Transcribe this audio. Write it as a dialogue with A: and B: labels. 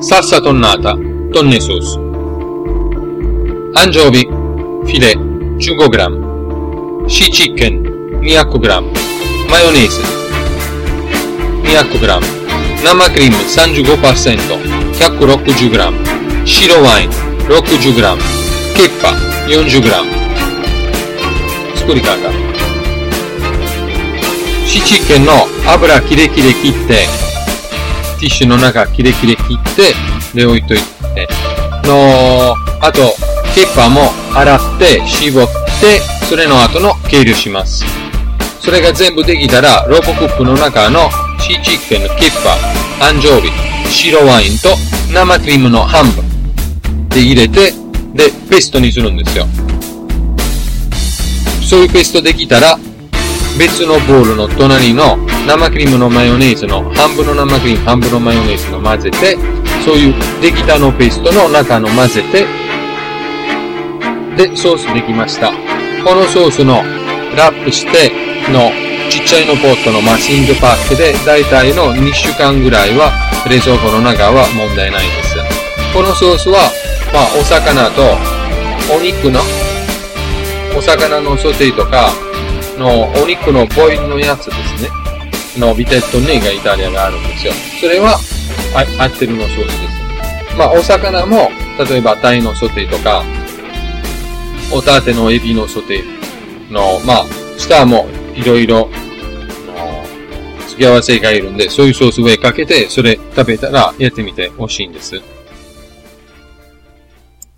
A: salsa tonnata, tonne sauce. Anciovi, filet, 15 g. Shea chicken, 200 g. Maionese, 200 g. 生クリーム35%、160g。白ワイン 60g。ケッパ 40g。作り方。シーチキティッシュの中キレキレ切って、で置いといて、の、あと、ケッパーも洗って絞って、それの後の計量します。それが全部できたら、ロボクップの中のシーチキンのケッパー、アンジョビ、白ワインと生クリームの半分で入れて、で、ペーストにするんですよ。そういうペーストできたら、別のボウルの隣の生クリームのマヨネーズの半分の生クリーム、半分のマヨネーズの混ぜて、そういうできたのペーストの中の混ぜて、で、ソースできました。このソースのラップしてのちっちゃいのポットのマシンドパックで、だいたいの2週間ぐらいは冷蔵庫の中は問題ないです。このソースは、まあ、お魚とお肉の、お魚のソテーとかのお肉のボイルのやつですね。のビテットネがイタリアがあるんですよ。それは、合ってるのソースです。まあ、お魚も、例えばタイのソテーとか、おたてのエビのソテーの、まあ、下もいろいろ、付け合わせがいるんで、そういうソース上かけて、それ食べたらやってみてほしいんです。